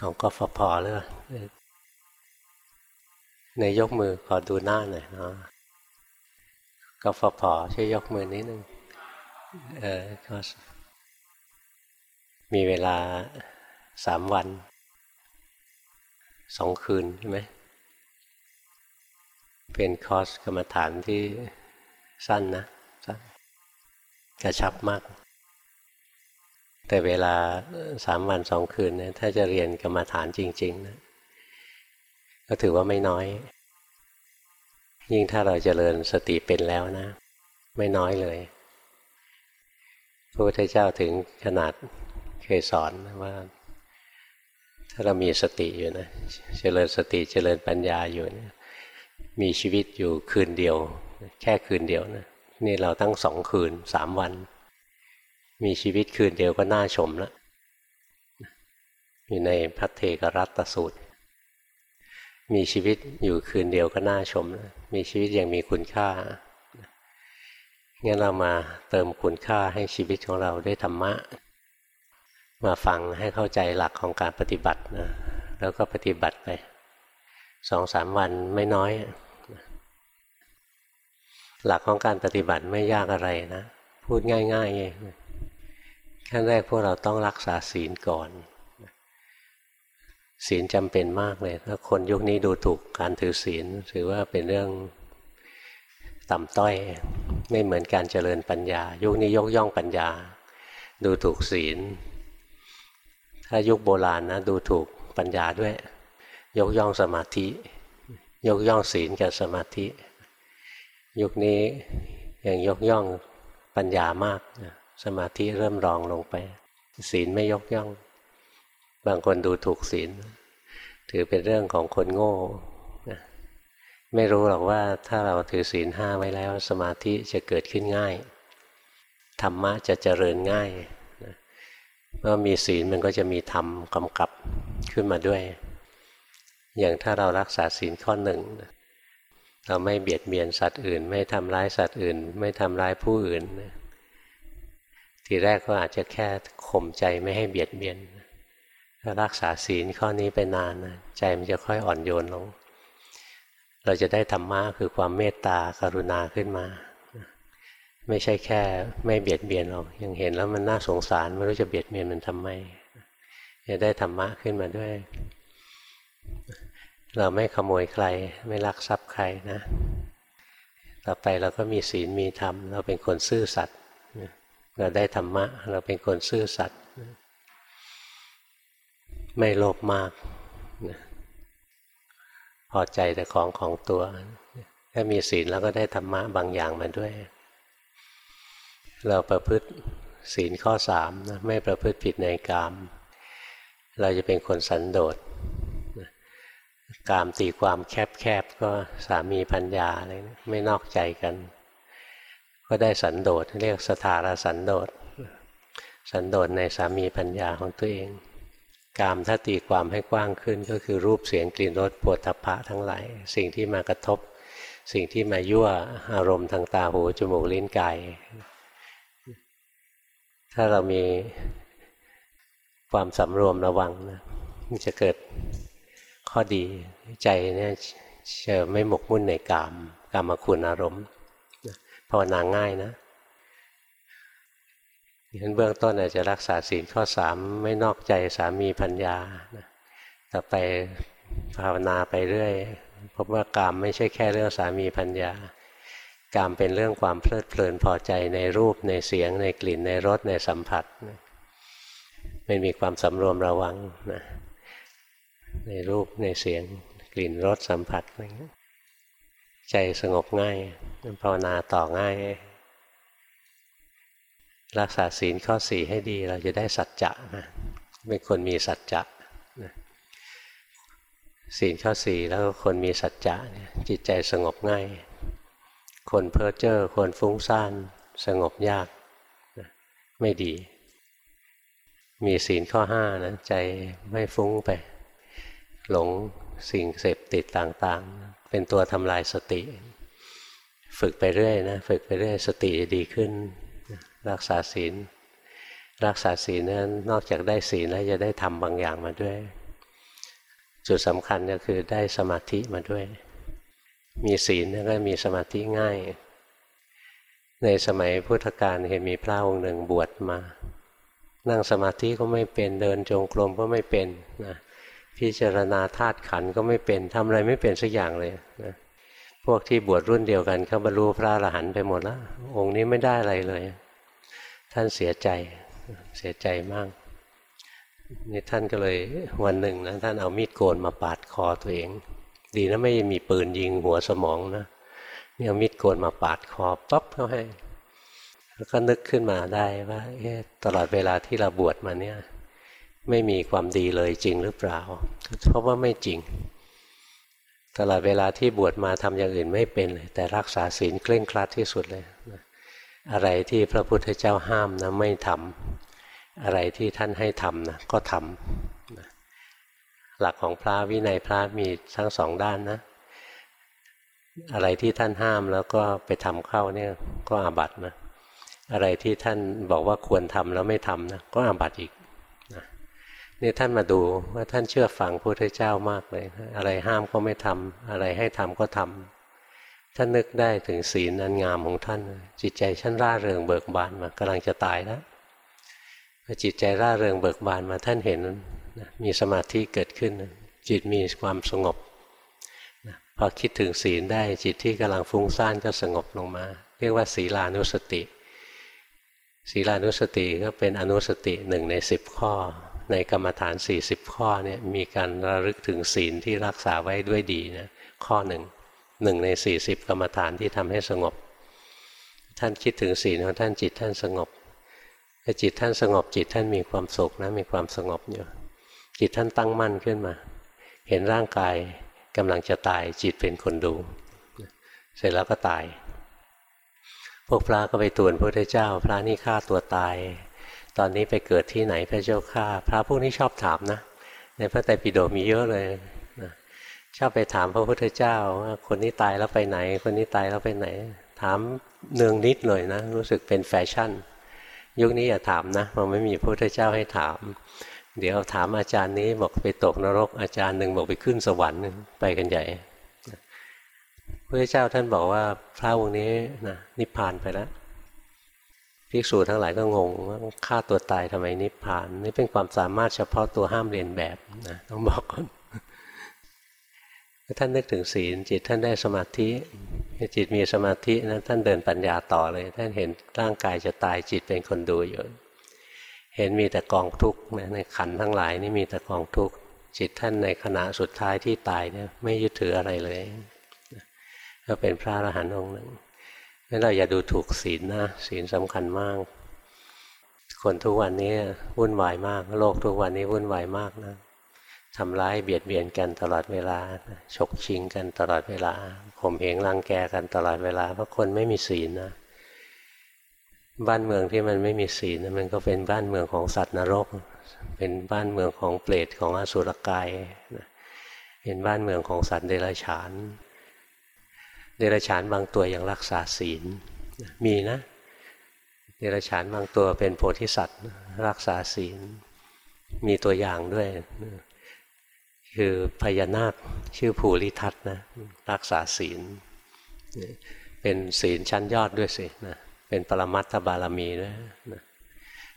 ของกฟผหรือในยกมือขอดูหน้าหน่อยเนาะกฟผช่วยยกมือนิดนึงเออก็มีเวลาสามวันสองคืนใช่ไหมเป็นคอร์สกรรมฐานที่สั้นนะสั้นกระชับมาก แต่เวลาสามวันสองคืนเนี่ยถ้าจะเรียนกรรมฐานจริงๆนะก็ถือว่าไม่น้อย ยิ่งถ้าเราจเจริญสติเป็นแล้วนะ ไม่น้อยเลยพระพุทธเจ้าถึงขนาดเคยสอนว่า ถ้าเรามีสติอยู่นะเจริญสติเจริญปัญญาอยู่นะมีชีวิตอยู่คืนเดียว แค่คืนเดียวนะนี่เราตั้งสองคืนสามวัน มีชีวิตคืนเดียวก็น่าชมแล้วอยู่ในพัทเทกรัตสูตร มีชีวิตอยู่คืนเดียวก็น่าชมนะมีชีวิตยังมีคุณค่างั้นเรามาเติมคุณค่าให้ชีวิตของเราด้วยธรรมะ มาฟังให้เข้าใจหลักของการปฏิบัตินะแล้วก็ปฏิบัติไปสองสามวันไม่น้อย หลักของการปฏิบัติไม่ยากอะไรนะ พูดง่ายๆเอง ขั้นแรกพวกเราต้องรักษาศีลก่อน ศีลจำเป็นมากเลย ถ้าคนยุคนี้ดูถูกการถือศีลถือว่าเป็นเรื่องต่ำต้อย ไม่เหมือนการเจริญปัญญา ยุคนี้ยกย่องปัญญา ดูถูกศีล ถ้ายุคโบราณนะดูถูกปัญญาด้วย ยกย่องสมาธิ ยกย่องศีลกับสมาธิ ยุคนี้ยังยกย่องปัญญามาก สมาธิเริ่มรองลงไป ศีลไม่ยกย่อง บางคนดูถูกศีล ถือเป็นเรื่องของคนโง่ไม่รู้หรอกว่าถ้าเราถือศีลห้าไว้แล้ว สมาธิจะเกิดขึ้นง่าย ธรรมะจะเจริญง่ายเมื่อมีศีลมันก็จะมีธรรมกำกับขึ้นมาด้วย อย่างถ้าเรารักษาศีลข้อหนึ่งเราไม่เบียดเบียนสัตว์อื่น ไม่ทำร้ายสัตว์อื่น ไม่ทำร้ายผู้อื่น ทีแรกก็อาจจะแค่ข่มใจไม่ให้เบียดเบียนถ้ารักษาศีลข้อนี้ไปนานนะใจมันจะค่อยอ่อนโยนลง เราจะได้ธรรมะคือความเมตตากรุณาขึ้นมา ไม่ใช่แค่ไม่เบียดเบียนหรอกยังเห็นแล้วมันน่าสงสารไม่รู้จะเบียดเบียนมันทำไมจะได้ธรรมะขึ้นมาด้วย เราไม่ขโมยใคร ไม่ลักทรัพย์ใครนะ ต่อไปเราก็มีศีลมีธรรม เราเป็นคนซื่อสัตย์ เราได้ธรรมะ เราเป็นคนซื่อสัตย์ไม่โลภมาก พอใจแต่ของของตัว ถ้ามีศีลแล้วก็ได้ธรรมะบางอย่างมาด้วย เราประพฤติศีลข้อสามนะไม่ประพฤติผิดในกาม เราจะเป็นคนสันโดษกามตีความแคบๆก็สามีพัญญาอะไรไม่นอกใจกัน ก็ได้สันโดษเรียกสถาราสันโดษสันโดษในสามีพัญญาของตัวเอง กามถ้าตีความให้กว้างขึ้นก็คือรูปเสียงกลิ่นรสปวดทพะทั้งหลาย สิ่งที่มากระทบ สิ่งที่มายั่วอารมณ์ทางตาหูจมูกลิ้นกายถ้าเรามีความสำรวมระวังนะมันจะเกิดข้อดีใจเนี่ยจะไม่หมกมุ่นในกามกามคุณอารมณ์ ภาวนาง่ายนะฉันเบื้องต้นอาจจะรักษาศีลข้อสามไม่นอกใจสามีพัญญาต่อไปภาวนาไปเรื่อยพบว่ากามไม่ใช่แค่เรื่องสามีพัญญากามเป็นเรื่องความเพลิดเพลินพอใจในรูปในเสียงในกลิ่นในรสในสัมผัสไม่มีความสำรวมระวังนะในรูปในเสียงกลิ่นรสสัมผัสอะไรเงี้ย ใจสงบง่ายภาวนาต่อง่าย รักษาศีลข้อสี่ให้ดีเราจะได้สัจจะนะเป็นคนมีสัจจะศีลข้อสี่แล้วคนมีสัจจะจิตใจสงบง่าย คนเพ้อเจ้อคนฟุ้งซ่านสงบยากไม่ดี มีศีลข้อห้านะใจไม่ฟุ้งไป หลงสิ่งเสพติดต่างๆ เป็นตัวทำลายสติ ฝึกไปเรื่อยนะฝึกไปเรื่อยสติจะดีขึ้น รักษาศีล รักษาศีลนั้นนอกจากได้ศีลแล้วจะได้ทำบางอย่างมาด้วย จุดสำคัญก็คือได้สมาธิมาด้วย มีศีลก็มีสมาธิง่าย ในสมัยพุทธกาลเห็นมีพระองค์หนึ่งบวชมา นั่งสมาธิก็ไม่เป็นเดินจงกรมก็ไม่เป็นนะ พิจารณาธาตุขันก็ไม่เป็นทำอะไรไม่เป็นสักอย่างเลยนะพวกที่บวชรุ่นเดียวกันเขาบรรลุพระอรหันต์ไปหมดแล้วองค์นี้ไม่ได้อะไรเลย ท่านเสียใจเสียใจมากนี่ท่านก็เลยวันหนึ่งนะท่านเอามีดโกนมาปาดคอตัวเอง ดีนะไม่มีปืนยิงหัวสมองนะนี่เอามีดโกนมาปาดคอปั๊บเขาให้ แล้วก็นึกขึ้นมาได้ว่าตลอดเวลาที่เราบวชมาเนี่ย ไม่มีความดีเลยจริงหรือเปล่าเพราะว่าไม่จริง ตลอดเวลาที่บวชมาทำอย่างอื่นไม่เป็นเลยแต่รักษาศีลเคร่งครัดที่สุดเลยอะไรที่พระพุทธเจ้าห้ามนะไม่ทำอะไรที่ท่านให้ทำนะก็ทำหลักของพระวินัยพระมีทั้งสองด้านนะอะไรที่ท่านห้ามแล้วก็ไปทำเข้าเนี่ยก็อาบัตินะอะไรที่ท่านบอกว่าควรทำแล้วไม่ทำนะก็อาบัติอีก นี่ท่านมาดูว่าท่านเชื่อฟังพระพุทธเจ้ามากเลย อะไรห้ามก็ไม่ทำอะไรให้ทำก็ทำท่านนึกได้ถึงศีลอันงามของท่าน จิตใจท่านร่าเริงเบิกบานมากำลังจะตายแล้วพอจิตใจร่าเริงเบิกบานมาท่านเห็นมีสมาธิเกิดขึ้น จิตมีความสงบพอคิดถึงศีลได้จิตที่กำลังฟุ้งซ่านก็สงบลงมา เรียกว่าศีลานุสติ ศีลานุสติก็เป็นอนุสติหนึ่งในสิบข้อ ในกรรมฐาน 40 ข้อเนี่ยมีการระลึกถึงศีลที่รักษาไว้ด้วยดีนะข้อหนึ่งหนึ่งใน 40 กรรมฐานที่ทำให้สงบ ท่านคิดถึงศีลของท่านจิตท่านสงบแต่จิตท่านสงบจิตท่านมีความสุขนะมีความสงบอยู่จิตท่านตั้งมั่นขึ้นมา เห็นร่างกายกำลังจะตายจิตเป็นคนดู เสร็จแล้วก็ตาย พวกพระก็ไปตวนพระพุทธเจ้า พระนี่ฆ่าตัวตาย ตอนนี้ไปเกิดที่ไหนพระเจ้าข้าพระพวกนี้ชอบถามนะ ในพระไตรปิฎกมีเยอะเลยนะชอบไปถามพระพุทธเจ้าว่าคนนี้ตายแล้วไปไหน คนนี้ตายแล้วไปไหน ถามเนืองนิดหน่อยนะ รู้สึกเป็นแฟชั่น ยุคนี้อย่าถามนะมันไม่มีพระพุทธเจ้าให้ถาม เดี๋ยวถามอาจารย์นี้บอกไปตกนรก อาจารย์หนึ่งบอกไปขึ้นสวรรค์ไปกันใหญ่พระเจ้าท่านบอกว่าพระองค์นี้นะนิพพานไปแล้ว ภิกษุทั้งหลายก็งงว่าฆ่าตัวตายทำไมนิพพาน นี่เป็นความสามารถเฉพาะตัวห้ามเรียนแบบนะต้องบอกก่อนท่านนึกถึงศีลจิตท่านได้สมาธิจิตมีสมาธินะท่านเดินปัญญาต่อเลย ท่านเห็นร่างกายจะตายจิตเป็นคนดูอยู่เห็นมีแต่กองทุกข์ในขันทั้งหลายนี่มีแต่กองทุกข์จิตท่านในขณะสุดท้ายที่ตายเนี่ยไม่ยึดถืออะไรเลยก็เป็นพระอรหันต์องค์หนึ่ง นเราอย่าดูถูกศีลนะศีลสำคัญมาก คนทุกวันนี้วุ่นวายมาก โลกทุกวันนี้วุ่นวายมากนะทำร้ายเบียดเบียนกันตลอดเวลาฉกชิงกันตลอดเวลาข่มเหงรังแกกันตลอดเวลาเพราะคนไม่มีศีลนะบ้านเมืองที่มันไม่มีศีลมันก็เป็นบ้านเมืองของสัตว์นรก เป็นบ้านเมืองของเปรตของอสุรกายเป็นบ้านเมืองของสัตว์เดรัจฉาน เดรัจฉานบางตัวยังรักษาศีลมีนะเดรัจฉานบางตัวเป็นโพธิสัตว์รักษาศีล มีตัวอย่างด้วย คือพญานาคชื่อภูริทัตนะรักษาศีล เป็นศีลชั้นยอดด้วยสินะเป็นปรมัตถบารมีด้วยนะ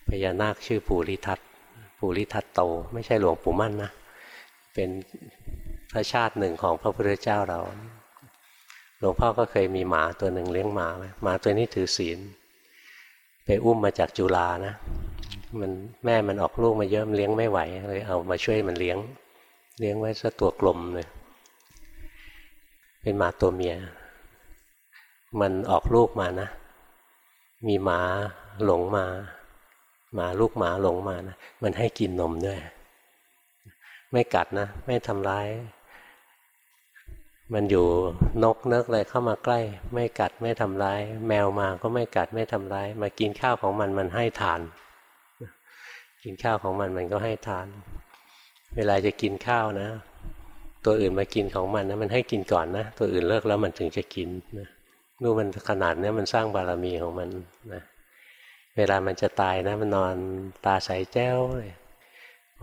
พญานาคชื่อภูริทัตภูริทัตโต ไม่ใช่หลวงปู่มั่นนะ เป็นพระชาติหนึ่งของพระพุทธเจ้าเรา หลวงพ่อก็เคยมีหมาตัวหนึ่งเลี้ยงหมาไว้หมาตัวนี้ถือศีล ไปอุ้มมาจากจุฬานะ มันแม่มันออกลูกมาเยอะมันเลี้ยงไม่ไหวเลยเอามาช่วยมันเลี้ยง เลี้ยงไว้ซะตัวกลมเลย เป็นหมาตัวเมีย มันออกลูกมานะ มีหมาหลงมา หมาลูกหมาหลงมานะ มันให้กินนมด้วย ไม่กัดนะ ไม่ทำร้าย มันอยู่นกเนกอะไรเข้ามาใกล้ ไม่กัดไม่ทำร้าย แมวมาก็ไม่กัดไม่ทำร้าย มากินข้าวของมันมันให้ทาน กินข้าวของมันมันก็ให้ทาน เวลาจะกินข้าวนะ ตัวอื่นมากินของมันนะมันให้กินก่อนนะ ตัวอื่นเลิกแล้วมันถึงจะกินนะดูมันขนาดนี้มันสร้างบารมีของมันนะเวลามันจะตายนะ มันนอนตาใสแจ้วเลย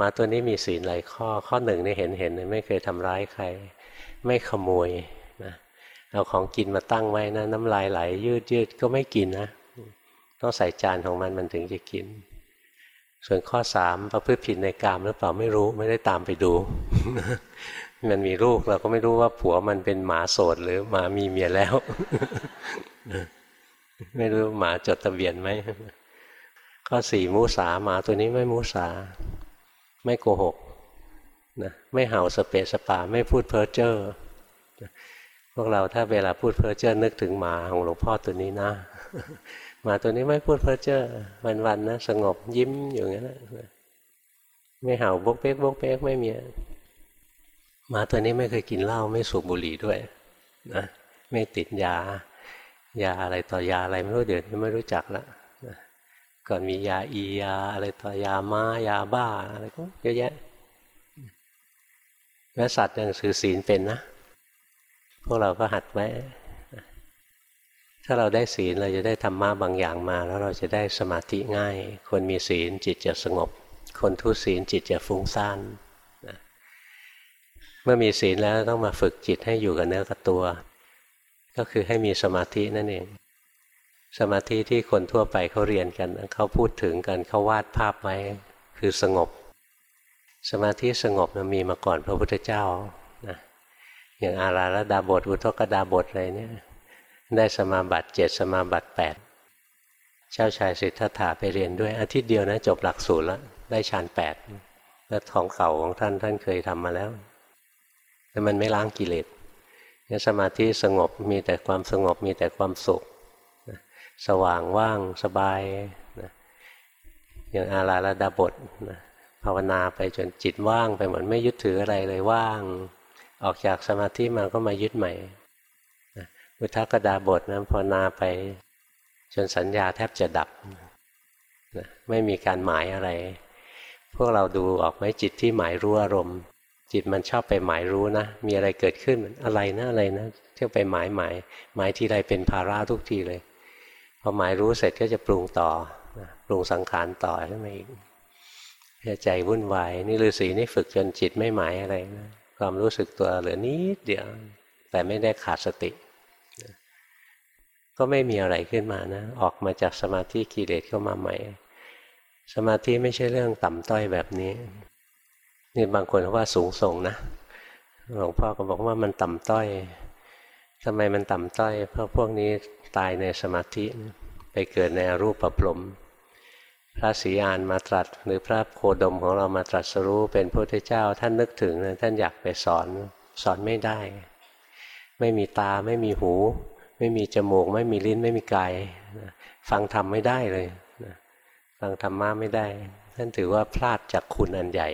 มาตัวนี้มีศีลหลายข้อข้อหนึ่งนี่เห็นเห็นไม่เคยทำร้ายใคร ไม่ขโมยนะเอาของกินมาตั้งไว้นะ น้ำลายไหล ยืดยืดก็ไม่กินนะ ต้องใส่จานของมันมันถึงจะกิน ส่วนข้อสามประพฤติผิดในกามหรือเปล่าไม่รู้ไม่ได้ตามไปดู มันมีลูกเราก็ไม่รู้ว่าผัวมันเป็นหมาโสดหรือหมามีเมียแล้ว ไม่รู้หมาจดทะเบียนไหมข้อสี่มูสาหมาตัวนี้ไม่มูสา ไม่โกหก นะไม่เห่าสเปสปาไม่พูดเพ้อเจ้อพวกเราถ้าเวลาพูดเพ้อเจ้อนึกถึงหมาของหลวงพ่อตัวนี้นะหมาตัวนี้ไม่พูดเพ้อเจ้อวันๆนะสงบยิ้มอยู่อย่างนั้นไม่เห่าบกเป๊กบกเป๊กไม่มีหมาตัวนี้ไม่เคยกินเหล้าไม่สูบบุหรี่ด้วยนะไม่ติดยายาอะไรต่อยาอะไรไม่รู้เดี๋ยวนี้ไม่รู้จักละก่อนมียาอียาอะไรต่อยาม้ายาบ้าอะไรก็เยอะแยะ แม้สัตว์ยังสื่อศีลเป็นนะ พวกเราก็หัดไว้ ถ้าเราได้ศีลเราจะได้ธรรมะบางอย่างมา แล้วเราจะได้สมาธิง่าย คนมีศีลจิตจะสงบ คนทุศีลจิตจะฟุ้งซ่านเมื่อมีศีลแล้วต้องมาฝึกจิตให้อยู่กับเนื้อกับตัว ก็คือให้มีสมาธินั่นเอง สมาธิที่คนทั่วไปเขาเรียนกันเขาพูดถึงกันเขาวาดภาพไว้คือสงบ สมาธิสงบนะมีมาก่อนพระพุทธเจ้านะอย่างอาราลดาบทอุทกดาบทอะไรเนี่ยได้สมาบัติเจ็ดสมาบัติแปดเจ้าชายสิทธัตถะไปเรียนด้วยอาทิตย์เดียวนะจบหลักสูตรแล้วได้ฌานแปดแล้วของเก่าของท่านท่านเคยทำมาแล้ว แต่มันไม่ล้างกิเลสเนี่ยสมาธิสงบมีแต่ความสงบมีแต่ความสุข สว่างว่างสบายนะอย่างอาราลดาบทนะ ภาวนาไปจนจิตว่างไปเหมือนไม่ยึดถืออะไรเลยว่าง ออกจากสมาธิมาก็มายึดใหม่อุทกดาบทนะภาวนาไป จนสัญญาแทบจะดับนะไม่มีการหมายอะไร พวกเราดูออกไหมจิตที่หมายรู้อารมณ์ จิตมันชอบไปหมายรู้นะ มีอะไรเกิดขึ้นอะไรนะอะไรนะเที่ยวไปหมายหมายหมายทีไรเป็นภาระทุกทีเลยพอหมายรู้เสร็จก็จะปรุงต่อปรุงสังขารต่อขึ้นมาอีก ใจวุ่นวายนี่ฤาษีนี่ฝึกจนจิตไม่หมายอะไรนะความรู้สึกตัวเหลือนิดเดียว แต่ไม่ได้ขาดสติ ก็ไม่มีอะไรขึ้นมานะ ออกมาจากสมาธิกิเลสเข้ามาใหม่ สมาธิไม่ใช่เรื่องต่ำต้อยแบบนี้ นี่บางคนว่าสูงส่งนะหลวงพ่อก็บอกว่ามันต่ำต้อยทำไมมันต่ำต้อย เพราะพวกนี้ตายในสมาธิ ไปเกิดในรูปประพรม พระศรีอานมาตรัส หรือพระโคดมของเรามาตรัสรู้เป็นพระพุทธเจ้า ท่านนึกถึงท่านอยากไปสอนสอนไม่ได้ ไม่มีตาไม่มีหู ไม่มีจมูก ไม่มีลิ้นไม่มีกายฟังธรรมไม่ได้เลยฟังธรรมะไม่ได้ ท่านถือว่าพลาดจากคุณอันใหญ่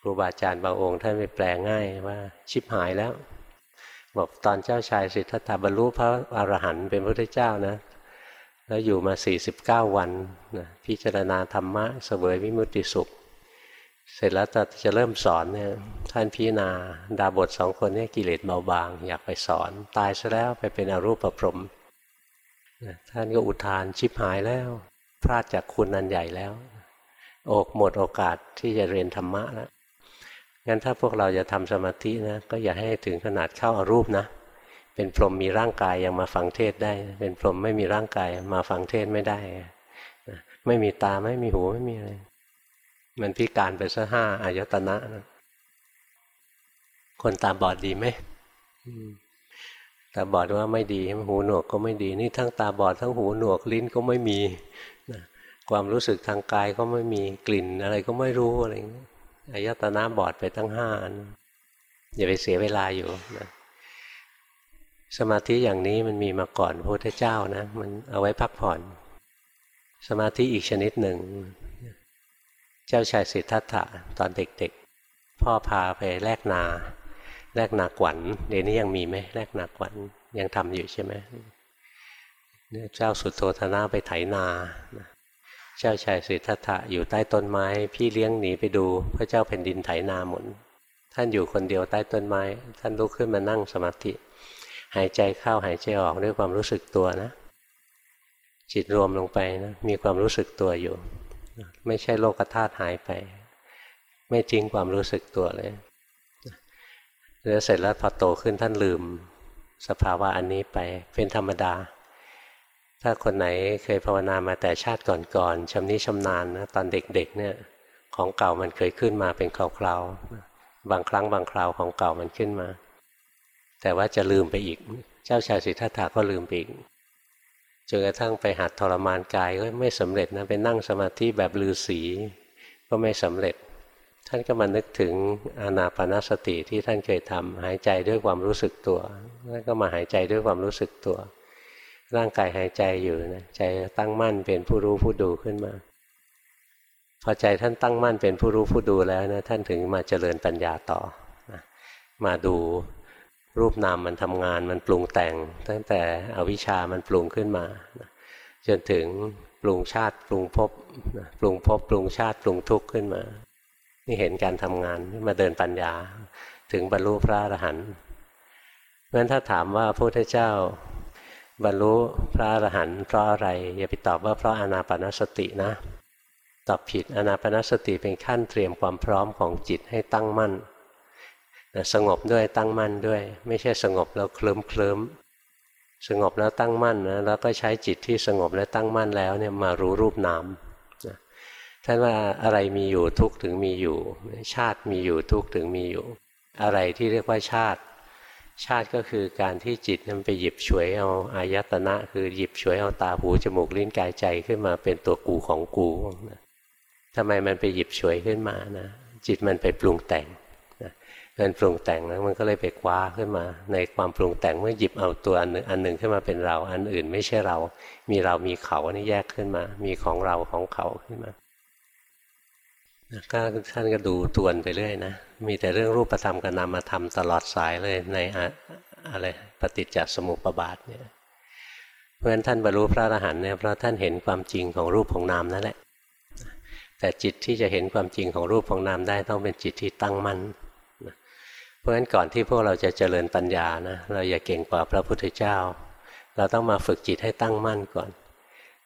ครูบาอาจารย์บางองค์ ท่านไปแปลง่ายว่าชิบหายแล้ว บอกตอนเจ้าชายสิทธัตถะบรรลุพระอรหันต์เป็นพระพุทธเจ้านะ แล้วอยู่มา 49 วันนะพิจารณาธรรมะเสวยวิมุติสุข เสร็จแล้วจะเริ่มสอนเนี่ยท่านพิจารณาดาบทสองคนนี้กิเลสเบาบาง อยากไปสอน ตายซะแล้วไปเป็นอรูปประพรมท่านก็อุทานชิบหายแล้ว พลาดจากคุณนันใหญ่แล้ว อกหมดโอกาสที่จะเรียนธรรมะแล้วงั้นถ้าพวกเราจะทำสมาธินะก็อย่าให้ถึงขนาดเข้าอารูปนะ เป็นพรหมมีร่างกายยังมาฟังเทศได้ เป็นพรหมไม่มีร่างกายมาฟังเทศไม่ได้ ไม่มีตาไม่มีหูไม่มีอะไร มันพิการไปซะห้าอายตนะนะคนตาบอดดีไหมตาบอดว่าไม่ดีหูหนวกก็ไม่ดี นี่ทั้งตาบอดทั้งหูหนวกลิ้นก็ไม่มีความรู้สึกทางกายก็ไม่มีกลิ่นอะไรก็ไม่รู้อะไรอายตนะบอดไปทั้งห้าอันอย่าไปเสียเวลาอยู่นะ สมาธิอย่างนี้มันมีมาก่อนพระพุทธเจ้านะ มันเอาไว้พักผ่อน สมาธิอีกชนิดหนึ่ง เจ้าชายสิทธัตถะตอนเด็กๆ พ่อพาไปแลกนา แลกนากวันเดี๋ยวนี้ยังมีไหมแลกนากวันยังทำอยู่ใช่ไหมเจ้าสุดโทธนะไปไถนา เจ้าชายสิทธัตถะอยู่ใต้ต้นไม้ พี่เลี้ยงหนีไปดู พระเจ้าแผ่นดินไถนาหมดท่านอยู่คนเดียวใต้ต้นไม้ ท่านลุกขึ้นมานั่งสมาธิ หายใจเข้าหายใจออกด้วยความรู้สึกตัวนะ จิตรวมลงไปนะมีความรู้สึกตัวอยู่ ไม่ใช่โลกธาตุหายไป ไม่ทิ้งความรู้สึกตัวเลยแล้วเสร็จแล้วพอโตขึ้นท่านลืม สภาวะอันนี้ไปเป็นธรรมดา ถ้าคนไหนเคยภาวนามาแต่ชาติก่อนๆชำนิชำนาญนะตอนเด็กๆเนี่ยของเก่ามันเคยขึ้นมาเป็นคราวๆบางครั้งบางคราวของเก่ามันขึ้นมา แต่ว่าจะลืมไปอีก เจ้าชายสิทธัตถะก็ลืมไปอีกจนกระทั่งไปหัดทรมานกายก็ไม่สำเร็จนะไปนั่งสมาธิแบบลือสีก็ไม่สำเร็จ ท่านก็มานึกถึงอานาปนาสติที่ท่านเคยทำหายใจด้วยความรู้สึกตัวแล้วก็มาหายใจด้วยความรู้สึกตัว ร่างกายหายใจอยู่นะใจตั้งมั่นเป็นผู้รู้ผู้ดูขึ้นมาพอใจท่านตั้งมั่นเป็นผู้รู้ผู้ดูแล้วนะท่านถึงมาเจริญปัญญาต่อมาดู รูปนามมันทำงานมันปรุงแต่ง ตั้งแต่อวิชามันปรุงขึ้นมา จนถึงปรุงชาติปรุงภพปรุงภพปรุงชาติปรุงทุกข์ขึ้นมา นี่เห็นการทำงานมาเดินปัญญา ถึงบรรลุพระอรหันต์เพราะฉะนั้นถ้าถามว่าพระพุทธเจ้าบรรลุพระอรหันต์เพราะอะไร อย่าไปตอบว่าเพราะอานาปนสตินะ ตอบผิดอานาปนสติเป็นขั้นเตรียมความพร้อมของจิตให้ตั้งมั่น สงบด้วยตั้งมั่นด้วย ไม่ใช่สงบแล้วเคลิ้มเคลิ้มสงบแล้วตั้งมั่นนะแล้วก็ใช้จิตที่สงบและตั้งมั่นแล้วเนี่ยมารู้รูปนามท่านว่าอะไรมีอยู่ทุกถึงมีอยู่ ชาติมีอยู่ทุกถึงมีอยู่ อะไรที่เรียกว่าชาติ ชาติก็คือการที่จิตนั้นไปหยิบฉวยเอาอายตนะ คือหยิบฉวยเอาตาหูจมูกลิ้นกายใจขึ้นมาเป็นตัวกูของกูทำไมมันไปหยิบฉวยขึ้นมานะจิตมันไปปรุงแต่ง มันปรุงแต่งนะมันก็เลยไปคว้าขึ้นมา ในความปรุงแต่งเมื่อหยิบเอาตัวอันหนึ่งอันหนึ่งขึ้นมาเป็นเรา อันอื่นไม่ใช่เรา มีเรามีเขาอันนี้แยกขึ้นมา มีของเราของเขาขึ้นมาก็ท่านก็ดูทวนไปเรื่อยนะ มีแต่เรื่องรูปธรรมกับนามธรรมตลอดสายเลยในอะไรปฏิจจสมุปบาทเนี่ยเพราะฉะนั้นท่านบรรลุพระอรหันต์เนี่ยเพราะท่านเห็นความจริงของรูปของนามนั่นแหละแต่จิตที่จะเห็นความจริงของรูปของนามได้ต้องเป็นจิตที่ตั้งมั่น เพราะฉะนั้นก่อนที่พวกเราจะเจริญปัญญานะเราอย่าเก่งกว่าพระพุทธเจ้า เราต้องมาฝึกจิตให้ตั้งมั่นก่อน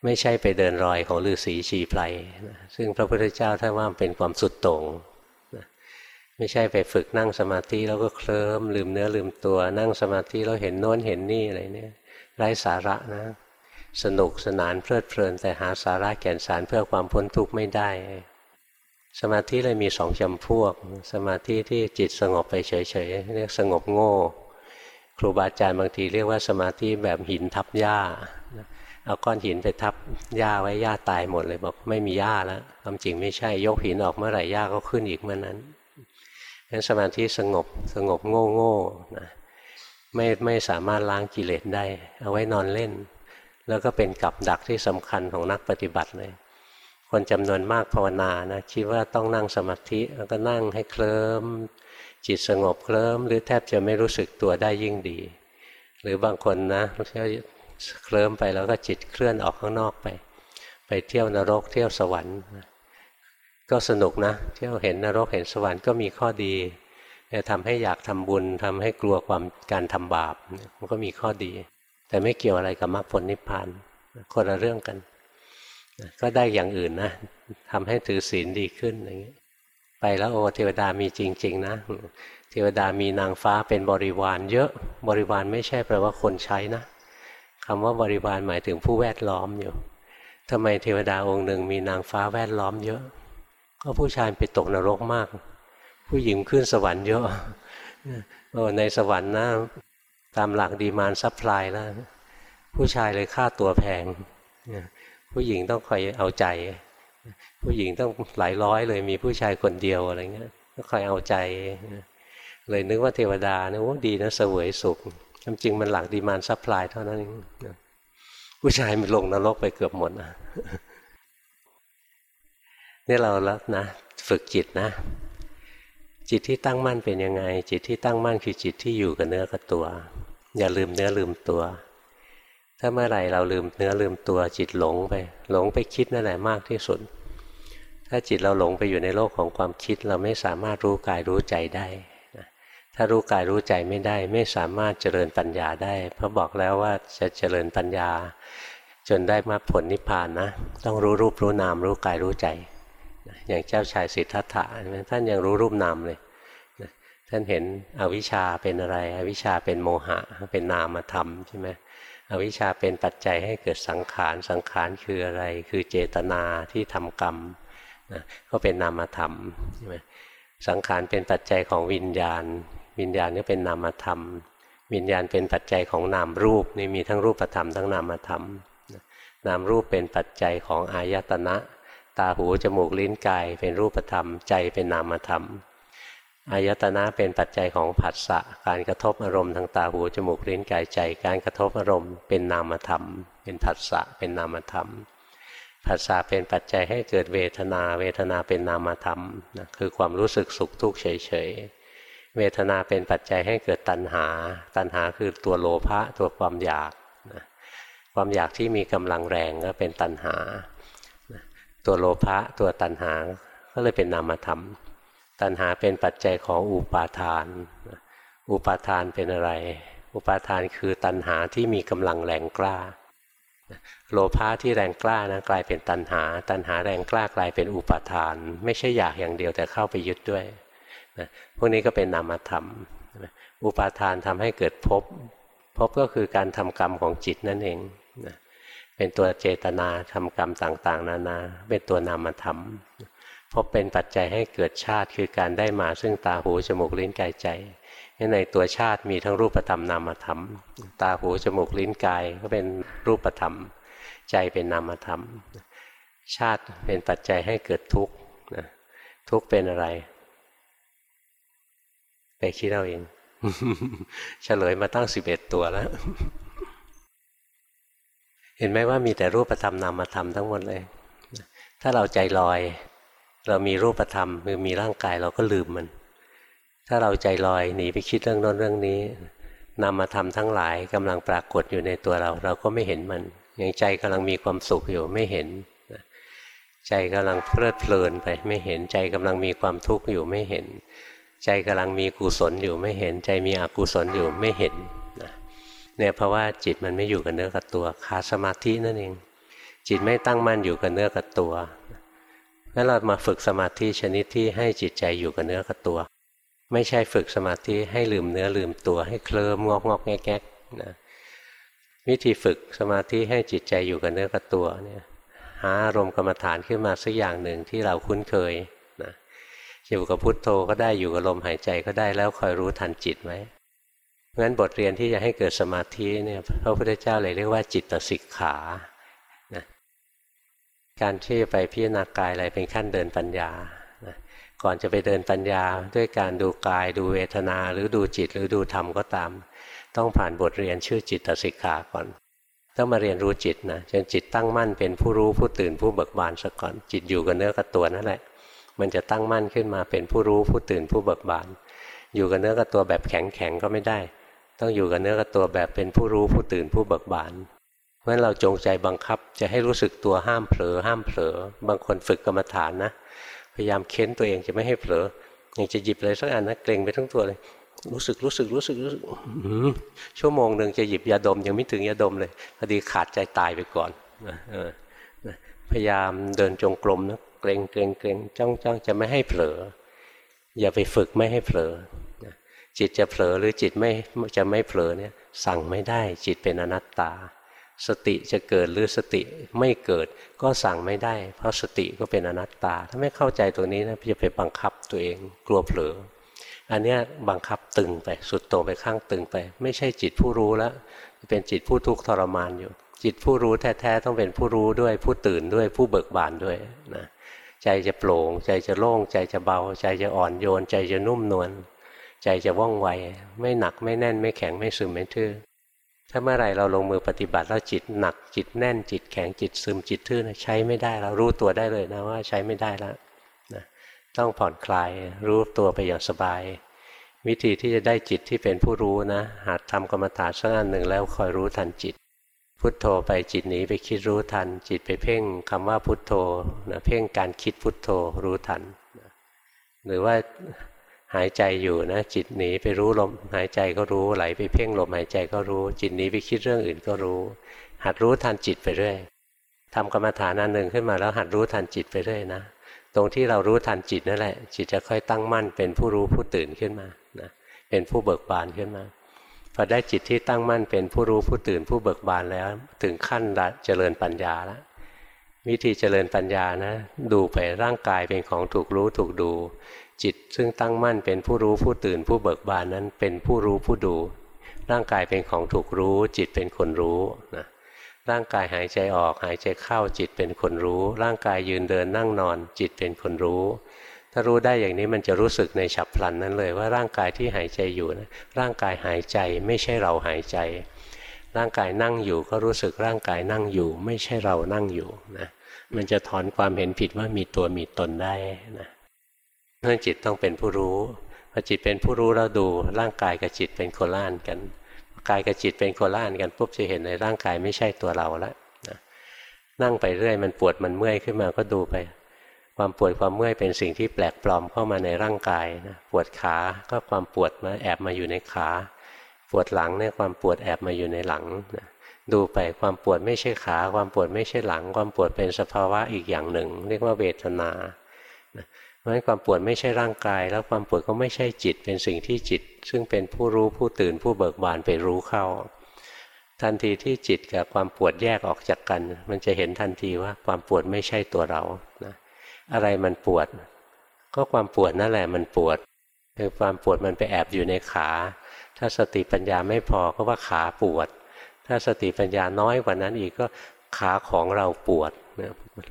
ไม่ใช่ไปเดินรอยของฤาษีชีไพรนะซึ่งพระพุทธเจ้าท่านว่าเป็นความสุดโต่งนะไม่ใช่ไปฝึกนั่งสมาธิแล้วก็เคลิ้มลืมเนื้อลืมตัว นั่งสมาธิแล้วเห็นโน้นเห็นนี่อะไรเนี่ยไร้สาระนะสนุกสนานเพลิดเพลิน แต่หาสาระแก่นสารเพื่อความพ้นทุกข์ไม่ได้ สมาธิเลยมีสองจำพวก สมาธิที่จิตสงบไปเฉยๆเรียกสงบโง่ ครูบาอาจารย์บางทีเรียกว่าสมาธิแบบหินทับหญ้าเอาก้อนหินไปทับหญ้าไว้หญ้าตายหมดเลยบอกไม่มีหญ้าแล้วความจริงไม่ใช่ยกหินออกเมื่อไหร่หญ้าก็ขึ้นอีกเมื่อนั้นงั้นสมาธิสงบสงบโง่โง่นะไม่ไม่สามารถล้างกิเลสได้ เอาไว้นอนเล่น แล้วก็เป็นกับดักที่สำคัญของนักปฏิบัติเลย คนจำนวนมากภาวนานะคิดว่าต้องนั่งสมาธิแล้วก็นั่งให้เคลิ้มจิตสงบเคลิ้มหรือแทบจะไม่รู้สึกตัวได้ยิ่งดี หรือบางคนนะเคลิ้มไปแล้วก็จิตเคลื่อนออกข้างนอกไป ไปเที่ยวนรกเที่ยวสวรรค์ ก็สนุกนะ เที่ยวเห็นนรกเห็นสวรรค์ก็มีข้อดีจะทำให้อยากทำบุญทำให้กลัวความการทำบาปมันก็มีข้อดี แต่ไม่เกี่ยวอะไรกับมรรคผลนิพพานคนละเรื่องกัน ก็ได้อย่างอื่นนะทำให้ถือศีลดีขึ้นอย่างนี้ไปแล้วโอเทวดามีจริง ๆ นะเทวดามีนางฟ้าเป็นบริวาร เยอะบริวารไม่ใช่แปลว่าคนใช้นะคำว่าบริวารหมายถึงผู้แวดล้อมอยู่ทำไมเทวดาองค์หนึ่งมีนางฟ้าแวดล้อมเยอะ ก็ผู้ชายไปตกนรกมาก ผู้หญิงขึ้นสวรรค์เยอะโอ้ในสวรรค์นะตามหลัก demand supply แล้ว ผู้ชายเลยค่าตัวแพง ผู้หญิงต้องคอยเอาใจ ผู้หญิงต้องหลายร้อยเลยมีผู้ชายคนเดียวอะไรเงี้ยต้องคอยเอาใจ เลยนึกว่าเทวดาเนี่ยโอ้ดีนะเสวยสุขจริงมันหลัก demand supply เท่านั้นเองผู้ชายมันลงนรกไปเกือบหมดนะนี่เราแล้วนะฝึกจิตนะ จิตที่ตั้งมั่นเป็นยังไง จิตที่ตั้งมั่นคือจิตที่อยู่กับเนื้อกับตัว อย่าลืมเนื้อลืมตัว ถ้าเมื่อไหร่เราลืมเนื้อลืมตัวจิตหลงไป หลงไปคิดนั่นแหละมากที่สุด ถ้าจิตเราหลงไปอยู่ในโลกของความคิดเราไม่สามารถรู้กายรู้ใจได้ถ้ารู้กายรู้ใจไม่ได้ ไม่สามารถเจริญปัญญาได้เพราะบอกแล้วว่าจะเจริญปัญญา จนได้มาผลนิพพานนะ ต้องรู้รูปรู้นามรู้กายรู้ใจ อย่างเจ้าชายสิทธัตถะท่านยังรู้รูปนามเลยท่านเห็นอวิชชาเป็นอะไร อวิชชาเป็นโมหะ เป็นนามธรรมใช่ไหม อวิชชาเป็นปัจจัยให้เกิดสังขาร สังขารคืออะไร คือเจตนาที่ทำกรรมนะก็เป็นนามธรรมใช่ไหมสังขารเป็นปัจจัยของวิญญาณ วิญญาณก็เป็นนามธรรม วิญญาณเป็นปัจจัยของนามรูปนี่มีทั้งรูปธรรมทั้งนามธรรม นามรูปเป็นปัจจัยของอายตนะ ตาหูจมูกลิ้นกายเป็นรูปธรรม ใจเป็นนามธรรม อายตนะเป็นปัจจัยของผัสสะการกระทบอารมณ์ทางตาหูจมูกลิ้นกายใจ การกระทบอารมณ์เป็นนามธรรม เป็นผัสสะเป็นนามธรรมผัสสะเป็นปัจจัยให้เกิดเวทนา เวทนาเป็นนามธรรมนะคือความรู้สึกสุขทุกข์เฉยๆเวทนาเป็นปัจจัยให้เกิดตัณหา ตัณหาคือตัวโลภะตัวความอยากนะความอยากที่มีกำลังแรงก็เป็นตัณหา ตัวโลภะตัวตัณหาก็เลยเป็นนามธรรม ตัณหาเป็นปัจจัยของอุปาทาน อุปาทานเป็นอะไร อุปาทานคือตัณหาที่มีกำลังแรงกล้า โลภะที่แรงกล้านะกลายเป็นตัณหา ตัณหาแรงกล้ากลายเป็นอุปาทาน ไม่ใช่อยากอย่างเดียวแต่เข้าไปยึดด้วยนะพวกนี้ก็เป็นนามธรรม อุปาทานทำให้เกิดภพ ภพก็คือการทำกรรมของจิตนั่นเองนะเป็นตัวเจตนาทำกรรมต่างๆ นานา เป็นตัวนามธรรม พบเป็นปัจจัยให้เกิดชาติคือการได้มาซึ่งตาหูจมูกลิ้นกายใจในตัวชาติมีทั้งรูปธรรมนามธรรม ตาหูจมูกลิ้นกายก็เป็นรูปธรรม ใจเป็นนามธรรม ชาติเป็นปัจจัยให้เกิดทุกข์ทุกข์เป็นอะไร ไปคิดเอาเองเฉลยมาตั้งสิบเอ็ดตัวแล้ว เห็นไหมว่ามีแต่รูปธรรมนามธรรมทั้งหมดเลย ถ้าเราใจลอย เรามีรูปธรรมคือมีร่างกายเราก็ลืมมัน ถ้าเราใจลอยหนีไปคิดเรื่องโน้นเรื่องนี้นำมาทำทั้งหลายกำลังปรากฏอยู่ในตัวเรา เราก็ไม่เห็นมันอย่างใจกำลังมีความสุขอยู่ไม่เห็น ใจกำลังเพลิดเพลินไปไม่เห็นใจกำลังมีความทุกข์อยู่ไม่เห็น ใจกำลังมีกุศลอยู่ไม่เห็น ใจมีอกุศลอยู่ไม่เห็นเนี่ยเพราะว่าจิตมันไม่อยู่กับเนื้อกับตัวขาดสมาธินั่นเอง จิตไม่ตั้งมั่นอยู่กับเนื้อกับตัว แล้วเรามาฝึกสมาธิชนิดที่ให้จิตใจอยู่กับเนื้อกับตัว ไม่ใช่ฝึกสมาธิให้ลืมเนื้อลืมตัวให้เคลิ้มงอกงอกแงแงนะวิธีฝึกสมาธิให้จิตใจอยู่กับเนื้อกับตัวเนี่ยหาอารมณ์กรรมฐานขึ้นมาสักอย่างหนึ่งที่เราคุ้นเคยนะอยู่กับพุทโธก็ได้อยู่กับลมหายใจก็ได้แล้วคอยรู้ทันจิตไหมเพราะฉะนั้นบทเรียนที่จะให้เกิดสมาธิเนี่ยพระพุทธเจ้าเลยเรียกว่าจิตสิกขา การที่ไปพิจารณากายอะไรเป็นขั้นเดินปัญญา ก่อนจะไปเดินปัญญา ด้วยการดูกายดูเวทนา หรือดูจิตหรือดูธรรมก็ตาม ต้องผ่านบทเรียนชื่อจิตสิกขาก่อน ต้องมาเรียนรู้จิตนะจนจิตตั้งมั่นเป็นผู้รู้ผู้ตื่นผู้เบิกบานซะก่อน จิตอยู่กับเนื้อกับตัวนั่นแหละ มันจะตั้งมั่นขึ้นมาเป็นผู้รู้ผู้ตื่นผู้เบิกบาน อยู่กับเนื้อกับตัวแบบแข็งแข็งก็ไม่ได้ ต้องอยู่กับเนื้อกับตัวแบบเป็นผู้รู้ผู้ตื่นผู้เบิกบาน เพราะฉะนั้นเราจงใจบังคับจะให้รู้สึกตัวห้ามเผลอห้ามเผลอ บางคนฝึกกรรมฐานนะพยายามเค้นตัวเองจะไม่ให้เผลออย่างจะหยิบเลยสักอันนะเกรงไปทั้งตัวเลย รู้สึกรู้สึกรู้สึกรู้สึกชั่วโมงหนึ่งจะหยิบยาดม ยังไม่ถึงยาดมเลยพอดีขาดใจตายไปก่อนพยายามเดินจงกรมนะเกรงเกรงเกรงจ้องจ้องจะไม่ให้เผลอ อย่าไปฝึกไม่ให้เผลอจิตจะเผลอหรือจิตไม่จะไม่เผลอเนี่ยสั่งไม่ได้จิตเป็นอนัตตา สติจะเกิดหรือสติไม่เกิดก็สั่งไม่ได้ เพราะสติก็เป็นอนัตตา ถ้าไม่เข้าใจตัวนี้นะจะไปบังคับตัวเองกลัวเผลออันนี้บังคับตึงไปสุดโต่งไปข้างตึงไป ไม่ใช่จิตผู้รู้แล้วเป็นจิตผู้ทุกข์ทรมานอยู่ จิตผู้รู้แท้ๆต้องเป็นผู้รู้ด้วย ผู้ตื่นด้วยผู้เบิกบานด้วยนะใจจะโปร่งใจจะโล่งใจจะเบา ใจจะอ่อนโยน ใจจะนุ่มนวลใจจะว่องไว ไม่หนักไม่แน่นไม่แข็งไม่ซึมไม่ทื่อ ถ้าเมื่อไรเราลงมือปฏิบัติแล้วจิตหนักจิตแน่นจิตแข็งจิตซึมจิตทื่อใช้ไม่ได้เรารู้ตัวได้เลยนะว่าใช้ไม่ได้แล้วนะต้องผ่อนคลายรู้ตัวไปอย่างสบาย วิธีที่จะได้จิตที่เป็นผู้รู้นะหากทำกรรมฐานสักอันหนึ่งแล้วคอยรู้ทันจิต พุทโธไปจิตหนีไปคิดรู้ทัน จิตไปเพ่งคำว่าพุทโธนะเพ่งการคิดพุทโธรู้ทันหรือว่า หายใจอยู่นะ จิตหนีไปรู้ลมหายใจก็รู้ไหลไปเพ่งลมหายใจก็รู้ จิตหนีไปคิดเรื่องอื่นก็รู้ หัดรู้ทันจิตไปเรื่อยทำกรรมฐานอันหนึ่งขึ้นมาแล้วหัดรู้ทันจิตไปเรื่อยนะตรงที่เรารู้ทันจิตนั่นแหละ จิตจะค่อยตั้งมั่น เป็นผู้รู้ผู้ตื่นขึ้นมานะเป็นผู้เบิกบานขึ้นมาพอได้จิตที่ตั้งมั่นเป็นผู้รู้ผู้ตื่นผู้เบิกบานแล้ว ถึงขั้นเจริญปัญญาแล้ววิธีเจริญปัญญานะ ดูไปร่างกายเป็นของถูกรู้ถูกดู จิตซึ่งตั้งมั่นเป็นผู้รู้ผู้ตื่นผู้เบิกบานนั้นเป็นผู้รู้ผู้ดู ร่างกายเป็นของถูกรู้ จิตเป็นคนรู้นะร่างกายหายใจออกหายใจเข้าจิตเป็นคนรู้ ร่างกายยืนเดินนั่งนอน จิตเป็นคนรู้ ถ้ารู้ได้อย่างนี้มันจะรู้สึกในฉับพลันนั้นเลยว่าร่างกายที่หายใจอยู่นะร่างกายหายใจไม่ใช่เราหายใจ ร่างกายนั่งอยู่ก็รู้สึกร่างกายนั่งอยู่ ไม่ใช่เรานั่งอยู่นะมันจะถอนความเห็นผิดว่ามีตัวมีตนได้นะ เรื่องจิตต้องเป็นผู้รู้พอจิตเป็นผู้รู้เราดูร่างกายกับจิตเป็นโคล่านกันกายกับจิตเป็นโคล่านกันปุ๊บจะเห็นในร่างกายไม่ใช่ตัวเราแล้วนะนั่งไปเรื่อยมันปวดมันเมื่อยขึ้นมาก็ดูไป ความปวดความเมื่อยเป็นสิ่งที่แปลกปลอมเข้ามาในร่างกายนะปวดขาก็ความปวดมาแอบมาอยู่ในขา ปวดหลังเนี่ยความปวดแอบมาอยู่ในหลังนะดูไปความปวดไม่ใช่ขา ความปวดไม่ใช่หลัง ความปวดเป็นสภาวะอีกอย่างหนึ่ง เรียกว่าเวทนา เพราะฉะนั้นความปวดไม่ใช่ร่างกาย แล้วความปวดก็ไม่ใช่จิตเป็นสิ่งที่จิต ซึ่งเป็นผู้รู้ผู้ตื่นผู้เบิกบานไปรู้เข้า ทันทีที่จิตกับความปวดแยกออกจากกัน มันจะเห็นทันทีว่าความปวดไม่ใช่ตัวเรานะอะไรมันปวด ก็ความปวดนั่นแหละมันปวดคือความปวดมันไปแอบอยู่ในขา ถ้าสติปัญญาไม่พอก็ว่าขาปวด ถ้าสติปัญญาน้อยกว่านั้นอีกก็ขาของเราปวด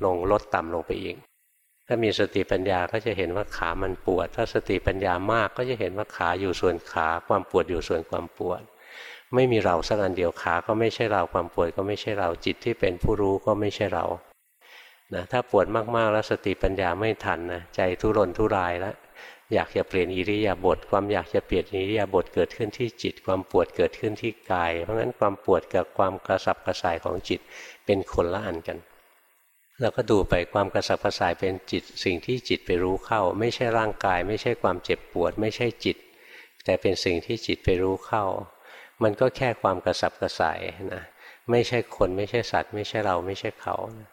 ลงลดต่ำลงไปอีก ถ้ามีสติปัญญาก็จะเห็นว่าขามันปวด ถ้าสติปัญญามากก็จะเห็นว่าขาอยู่ส่วนขา ความปวดอยู่ส่วนความปวด ไม่มีเราสักอันเดียวขาก็ไม่ใช่เราความปวดก็ไม่ใช่เราจิตที่เป็นผู้รู้ก็ไม่ใช่เรานะถ้าปวดมากๆแล้วสติปัญญาไม่ทันนะใจทุรนทุรายแล้วอยากจะเปลี่ยนอิริยาบถความอยากจะเปลี่ยนอิริยาบถเกิดขึ้นที่จิต ความปวดเกิดขึ้นที่กาย เพราะงั้นความปวดกับความกระสับกระส่ายของจิตเป็นคนละอันกัน เราก็ดูไปความกระสับกระส่ายเป็นจิต สิ่งที่จิตไปรู้เข้า ไม่ใช่ร่างกาย ไม่ใช่ความเจ็บปวด ไม่ใช่จิต แต่เป็นสิ่งที่จิตไปรู้เข้า มันก็แค่ความกระสับกระส่ายนะไม่ใช่คนไม่ใช่สัตว์ ไม่ใช่เราไม่ใช่เขานะ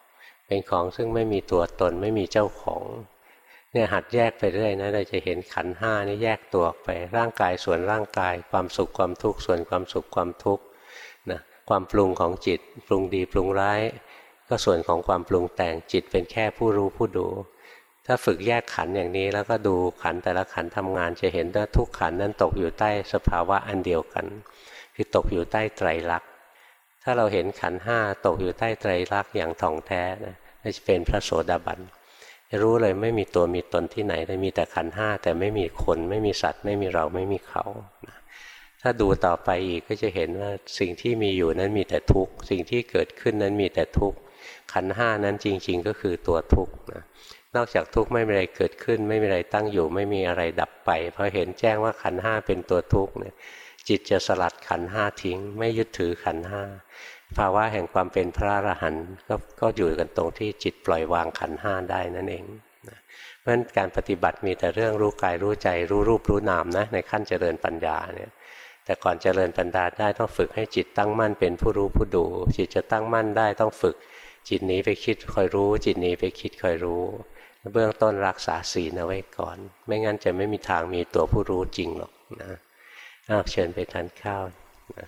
เป็นของซึ่งไม่มีตัวตนไม่มีเจ้าของเนี่ยหัดแยกไปเรื่อยนะเราจะเห็นขันห้านี่แยกตัวไปร่างกายส่วนร่างกาย ความสุขความทุกข์ส่วนความสุขความทุกข์นะความปรุงของจิต ปรุงดีปรุงร้าย ก็ส่วนของความปรุงแต่งจิตเป็นแค่ผู้รู้ผู้ดู ถ้าฝึกแยกขันอย่างนี้แล้วก็ดูขันแต่ละขันทำงานจะเห็นว่าทุกขันนั้นตกอยู่ใต้สภาวะอันเดียวกัน คือตกอยู่ใต้ไตรลักษณ์ถ้าเราเห็นขันห้าตกอยู่ใต้ไตรลักษณ์อย่างท่องแท้นะจะเป็นพระโสดาบันรู้เลยไม่มีตัวมีตนที่ไหนเลยมีแต่ขันห้าแต่ไม่มีคนไม่มีสัตว์ ไม่มีเราไม่มีเขาถ้าดูต่อไปอีกก็จะเห็นว่าสิ่งที่มีอยู่นั้นมีแต่ทุกข์สิ่งที่เกิดขึ้นนั้นมีแต่ทุกข์ ขันห้านั้นจริง ๆ ก็คือตัวทุกข์นะนอกจากทุกข์ไม่มีอะไรเกิดขึ้น ไม่มีอะไรตั้งอยู่ ไม่มีอะไรดับไปพอเห็นแจ้งว่าขันห้าเป็นตัวทุกข์เนี่ยจิตจะสลัดขันห้าทิ้ง ไม่ยึดถือขันห้าภาวะแห่งความเป็นพระอรหันต์ก็ก็อยู่กันตรงที่จิตปล่อยวางขันห้าได้นั่นเองเพราะฉะนั้นการปฏิบัติมีแต่เรื่องรู้กายรู้ใจรู้รูปรู้นามนะในขั้นเจริญปัญญาเนี่ยแต่ก่อนเจริญปัญญาได้ต้องฝึกให้จิตตั้งมั่นเป็นผู้รู้ผู้ดู จิตจะตั้งมั่นได้ต้องฝึก จิตนี้ไปคิดคอยรู้ จิตนี้ไปคิดคอยรู้ เบื้องต้นรักษาศีลเอาไว้ก่อน ไม่งั้นจะไม่มีทางมีตัวผู้รู้จริงหรอกนะอ้าวเชิญไปทานข้าวนะ